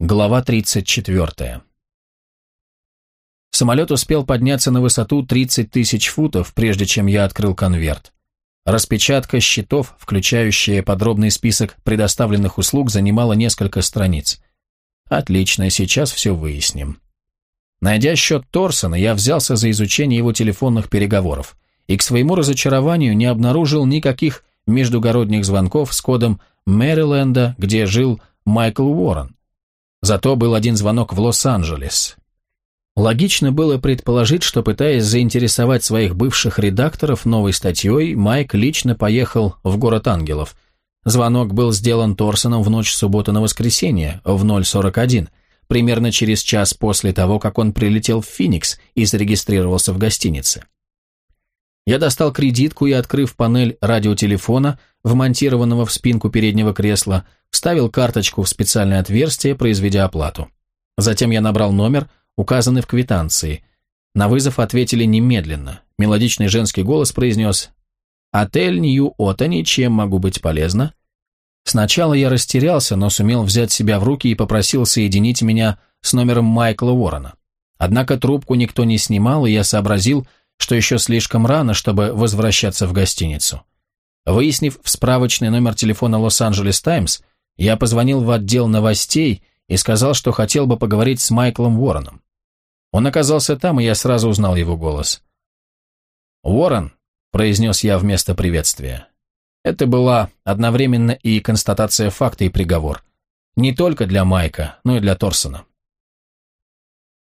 Глава 34. Самолет успел подняться на высоту 30 тысяч футов, прежде чем я открыл конверт. Распечатка счетов, включающая подробный список предоставленных услуг, занимала несколько страниц. Отлично, сейчас все выясним. Найдя счет Торсона, я взялся за изучение его телефонных переговоров и к своему разочарованию не обнаружил никаких междугородних звонков с кодом Мэриленда, где жил Майкл Уоррен. Зато был один звонок в Лос-Анджелес. Логично было предположить, что, пытаясь заинтересовать своих бывших редакторов новой статьей, Майк лично поехал в город ангелов. Звонок был сделан Торсоном в ночь субботы на воскресенье в 0.41, примерно через час после того, как он прилетел в Феникс и зарегистрировался в гостинице. Я достал кредитку и, открыв панель радиотелефона, вмонтированного в спинку переднего кресла, вставил карточку в специальное отверстие, произведя оплату. Затем я набрал номер, указанный в квитанции. На вызов ответили немедленно. Мелодичный женский голос произнес «Отель Нью-Отани, чем могу быть полезна?» Сначала я растерялся, но сумел взять себя в руки и попросил соединить меня с номером Майкла Уоррена. Однако трубку никто не снимал, и я сообразил, что еще слишком рано, чтобы возвращаться в гостиницу. Выяснив в справочный номер телефона Лос-Анджелес Таймс, я позвонил в отдел новостей и сказал, что хотел бы поговорить с Майклом Уорреном. Он оказался там, и я сразу узнал его голос. «Уоррен», — произнес я вместо приветствия. Это была одновременно и констатация факта и приговор. Не только для Майка, но и для Торсона.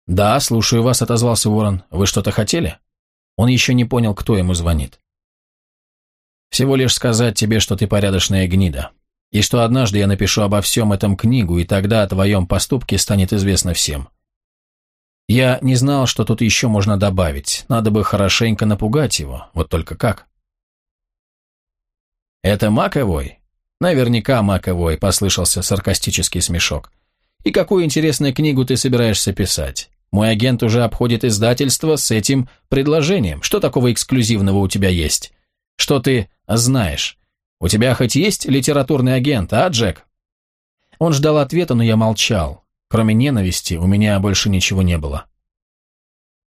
«Да, слушаю вас», — отозвался Уоррен. «Вы что-то хотели?» Он еще не понял, кто ему звонит. «Всего лишь сказать тебе, что ты порядочная гнида, и что однажды я напишу обо всем этом книгу, и тогда о твоем поступке станет известно всем. Я не знал, что тут еще можно добавить, надо бы хорошенько напугать его, вот только как?» «Это Маковой?» «Наверняка Маковой», — послышался саркастический смешок. «И какую интересную книгу ты собираешься писать? Мой агент уже обходит издательство с этим предложением. Что такого эксклюзивного у тебя есть? Что ты знаешь? У тебя хоть есть литературный агент, а, Джек?» Он ждал ответа, но я молчал. Кроме ненависти, у меня больше ничего не было.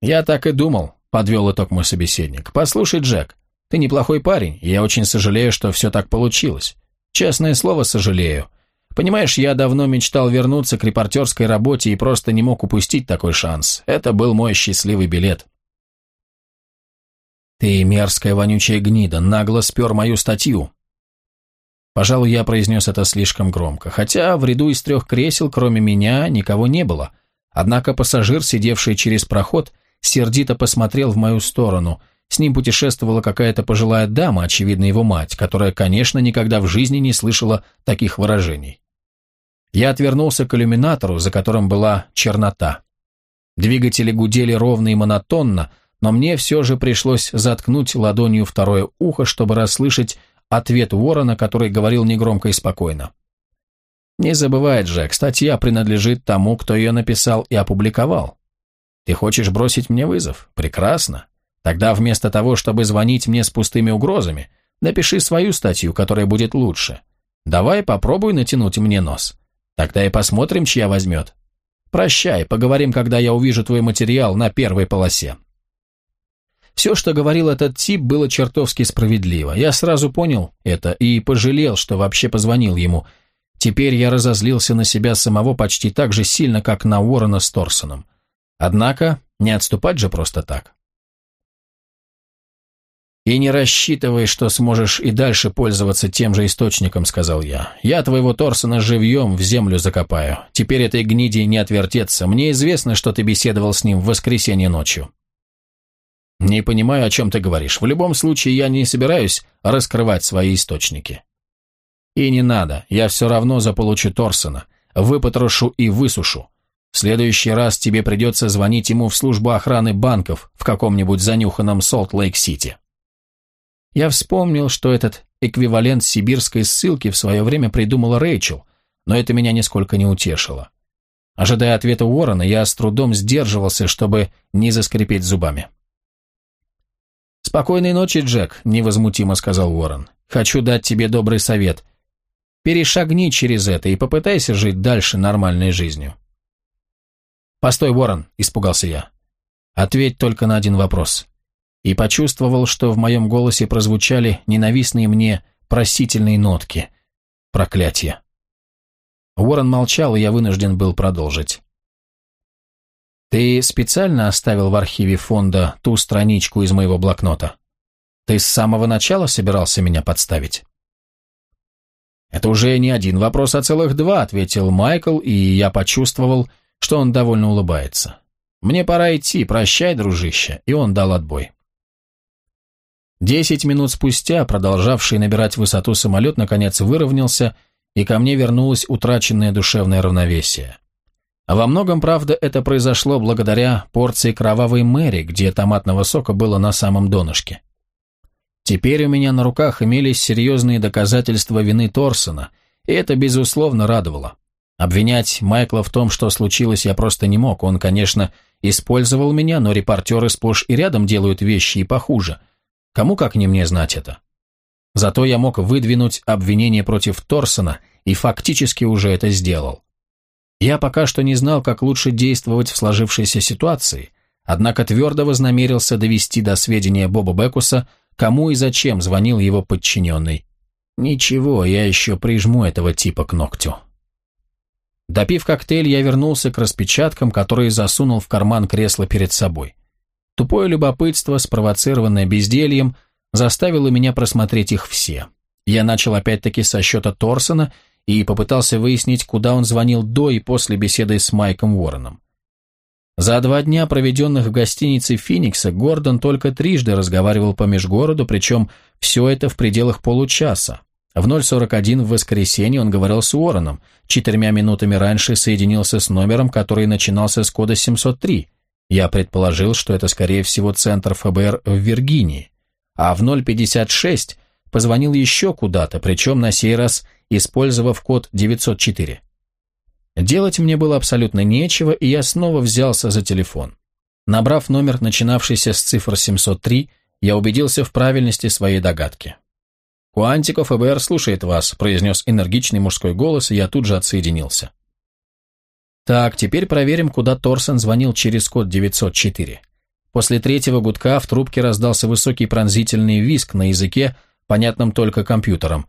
«Я так и думал», — подвел итог мой собеседник. «Послушай, Джек, ты неплохой парень, и я очень сожалею, что все так получилось. Честное слово, сожалею. Понимаешь, я давно мечтал вернуться к репортерской работе и просто не мог упустить такой шанс. Это был мой счастливый билет. Ты мерзкая вонючая гнида, нагло спер мою статью. Пожалуй, я произнес это слишком громко, хотя в ряду из трех кресел, кроме меня, никого не было. Однако пассажир, сидевший через проход, сердито посмотрел в мою сторону. С ним путешествовала какая-то пожилая дама, очевидно, его мать, которая, конечно, никогда в жизни не слышала таких выражений. Я отвернулся к иллюминатору, за которым была чернота. Двигатели гудели ровно и монотонно, но мне все же пришлось заткнуть ладонью второе ухо, чтобы расслышать ответ Уоррена, который говорил негромко и спокойно. «Не забывай, Джек, статья принадлежит тому, кто ее написал и опубликовал. Ты хочешь бросить мне вызов? Прекрасно. Тогда вместо того, чтобы звонить мне с пустыми угрозами, напиши свою статью, которая будет лучше. Давай попробуй натянуть мне нос. Тогда и посмотрим, чья возьмет. Прощай, поговорим, когда я увижу твой материал на первой полосе. Все, что говорил этот тип, было чертовски справедливо. Я сразу понял это и пожалел, что вообще позвонил ему. Теперь я разозлился на себя самого почти так же сильно, как на Уоррена с Торсоном. Однако не отступать же просто так. «И не рассчитывай, что сможешь и дальше пользоваться тем же источником», — сказал я. «Я твоего Торсона живьем в землю закопаю. Теперь этой гниди не отвертеться. Мне известно, что ты беседовал с ним в воскресенье ночью». «Не понимаю, о чем ты говоришь. В любом случае, я не собираюсь раскрывать свои источники». «И не надо. Я все равно заполучу Торсона. Выпотрошу и высушу. В следующий раз тебе придется звонить ему в службу охраны банков в каком-нибудь занюханном Солт-Лейк-Сити». Я вспомнил, что этот эквивалент сибирской ссылки в свое время придумала Рэйчел, но это меня нисколько не утешило. Ожидая ответа Уоррена, я с трудом сдерживался, чтобы не заскрипеть зубами. «Спокойной ночи, Джек», — невозмутимо сказал Уоррен. «Хочу дать тебе добрый совет. Перешагни через это и попытайся жить дальше нормальной жизнью. «Постой, Уоррен», — испугался я. «Ответь только на один вопрос». И почувствовал, что в моем голосе прозвучали ненавистные мне просительные нотки. Проклятие. Уоррен молчал, и я вынужден был продолжить. «Ты специально оставил в архиве фонда ту страничку из моего блокнота? Ты с самого начала собирался меня подставить?» «Это уже не один вопрос, а целых два», — ответил Майкл, и я почувствовал, что он довольно улыбается. «Мне пора идти, прощай, дружище», и он дал отбой. Десять минут спустя, продолжавший набирать высоту самолет, наконец выровнялся, и ко мне вернулось утраченное душевное равновесие. Во многом, правда, это произошло благодаря порции кровавой Мэри, где томатного сока было на самом донышке. Теперь у меня на руках имелись серьезные доказательства вины Торсона, и это, безусловно, радовало. Обвинять Майкла в том, что случилось, я просто не мог. Он, конечно, использовал меня, но репортеры сплошь и рядом делают вещи и похуже. Кому как не мне знать это? Зато я мог выдвинуть обвинение против Торсона и фактически уже это сделал. Я пока что не знал, как лучше действовать в сложившейся ситуации, однако твердо вознамерился довести до сведения Боба Бекуса, кому и зачем звонил его подчиненный. Ничего, я еще прижму этого типа к ногтю. Допив коктейль, я вернулся к распечаткам, которые засунул в карман кресла перед собой. Тупое любопытство, спровоцированное бездельем, заставило меня просмотреть их все. Я начал опять-таки со счета Торсона и попытался выяснить, куда он звонил до и после беседы с Майком Уорреном. За два дня, проведенных в гостинице Феникса, Гордон только трижды разговаривал по межгороду, причем все это в пределах получаса. В 0.41 в воскресенье он говорил с Уорреном, четырьмя минутами раньше соединился с номером, который начинался с кода 703. Я предположил, что это, скорее всего, центр ФБР в Виргинии. А в 0.56 позвонил еще куда-то, причем на сей раз использовав код 904. Делать мне было абсолютно нечего, и я снова взялся за телефон. Набрав номер, начинавшийся с цифр 703, я убедился в правильности своей догадки. «Куантико ФБР слушает вас», – произнес энергичный мужской голос, и я тут же отсоединился. Так, теперь проверим, куда Торсон звонил через код 904. После третьего гудка в трубке раздался высокий пронзительный визг на языке, понятном только компьютером.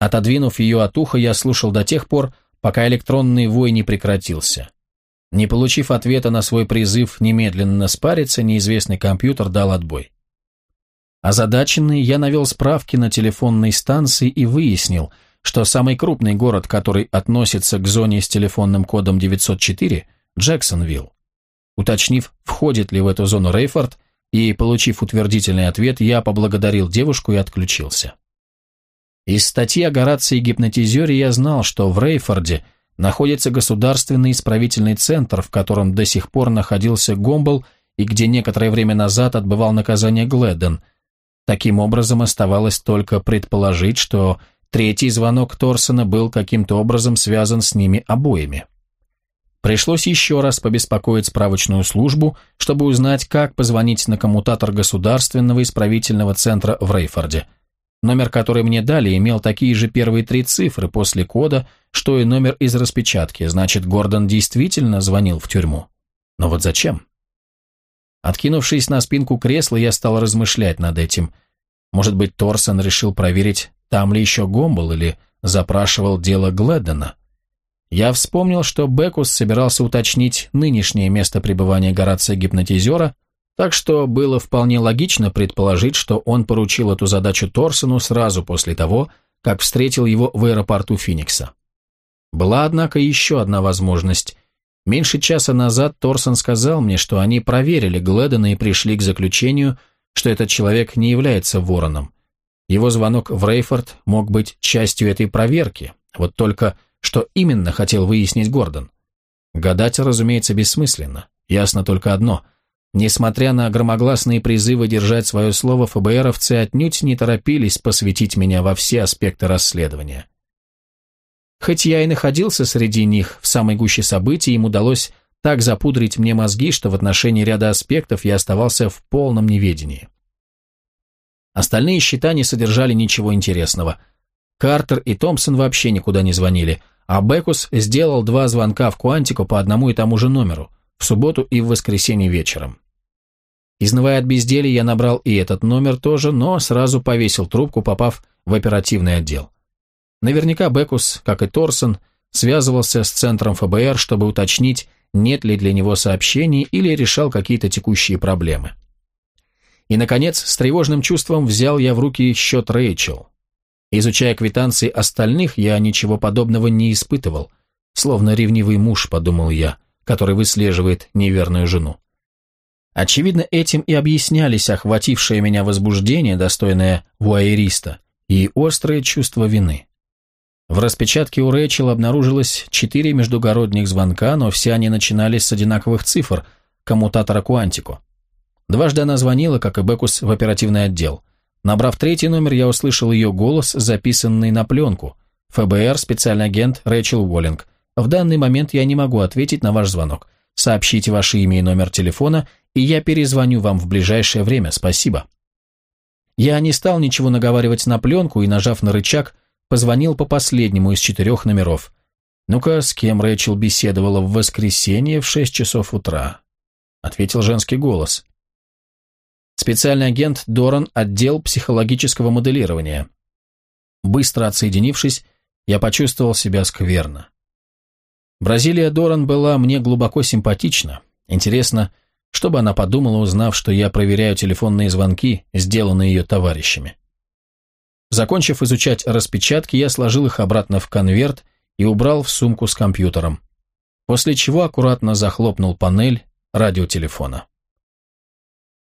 Отодвинув ее от уха, я слушал до тех пор, пока электронный вой не прекратился. Не получив ответа на свой призыв немедленно спариться, неизвестный компьютер дал отбой. Озадаченный, я навел справки на телефонной станции и выяснил, что самый крупный город, который относится к зоне с телефонным кодом 904 – Джексонвилл. Уточнив, входит ли в эту зону Рейфорд, и, получив утвердительный ответ, я поблагодарил девушку и отключился. Из статьи о Горации гипнотизере я знал, что в Рейфорде находится государственный исправительный центр, в котором до сих пор находился Гомбл и где некоторое время назад отбывал наказание Гледден – Таким образом, оставалось только предположить, что третий звонок Торсона был каким-то образом связан с ними обоими. Пришлось еще раз побеспокоить справочную службу, чтобы узнать, как позвонить на коммутатор Государственного исправительного центра в Рейфорде. Номер, который мне дали, имел такие же первые три цифры после кода, что и номер из распечатки, значит, Гордон действительно звонил в тюрьму. Но вот зачем? Откинувшись на спинку кресла, я стал размышлять над этим. Может быть, Торсон решил проверить, там ли еще Гомбл, или запрашивал дело Гледдена. Я вспомнил, что Бекус собирался уточнить нынешнее место пребывания Горация-гипнотизера, так что было вполне логично предположить, что он поручил эту задачу Торсону сразу после того, как встретил его в аэропорту Финикса. Была, однако, еще одна возможность. Меньше часа назад Торсон сказал мне, что они проверили Гледена и пришли к заключению, что этот человек не является вороном. Его звонок в Рейфорд мог быть частью этой проверки, вот только что именно хотел выяснить Гордон. Гадать, разумеется, бессмысленно. Ясно только одно. Несмотря на громогласные призывы держать свое слово, ФБРовцы отнюдь не торопились посвятить меня во все аспекты расследования. Хоть я и находился среди них в самой гуще событий, им удалось так запудрить мне мозги, что в отношении ряда аспектов я оставался в полном неведении. Остальные счета не содержали ничего интересного. Картер и Томпсон вообще никуда не звонили, а Бекус сделал два звонка в Куантику по одному и тому же номеру, в субботу и в воскресенье вечером. Изнывая от безделия, я набрал и этот номер тоже, но сразу повесил трубку, попав в оперативный отдел. Наверняка Бекус, как и Торсон, связывался с центром ФБР, чтобы уточнить, нет ли для него сообщений или решал какие-то текущие проблемы. И, наконец, с тревожным чувством взял я в руки счет Рэйчел. Изучая квитанции остальных, я ничего подобного не испытывал. Словно ревнивый муж, подумал я, который выслеживает неверную жену. Очевидно, этим и объяснялись охватившее меня возбуждение, достойное вуайериста, и острое чувство вины. В распечатке у Рэйчел обнаружилось четыре междугородних звонка, но все они начинались с одинаковых цифр, коммутатора Куантико. Дважды она звонила, как и Бекус, в оперативный отдел. Набрав третий номер, я услышал ее голос, записанный на пленку. ФБР, специальный агент Рэйчел Уоллинг. В данный момент я не могу ответить на ваш звонок. Сообщите ваше имя и номер телефона, и я перезвоню вам в ближайшее время. Спасибо. Я не стал ничего наговаривать на пленку и, нажав на рычаг, позвонил по последнему из четырех номеров. «Ну-ка, с кем Рэйчел беседовала в воскресенье в шесть часов утра?» Ответил женский голос. Специальный агент Доран, отдел психологического моделирования. Быстро отсоединившись, я почувствовал себя скверно. Бразилия Доран была мне глубоко симпатична. Интересно, что бы она подумала, узнав, что я проверяю телефонные звонки, сделанные ее товарищами. Закончив изучать распечатки, я сложил их обратно в конверт и убрал в сумку с компьютером, после чего аккуратно захлопнул панель радиотелефона.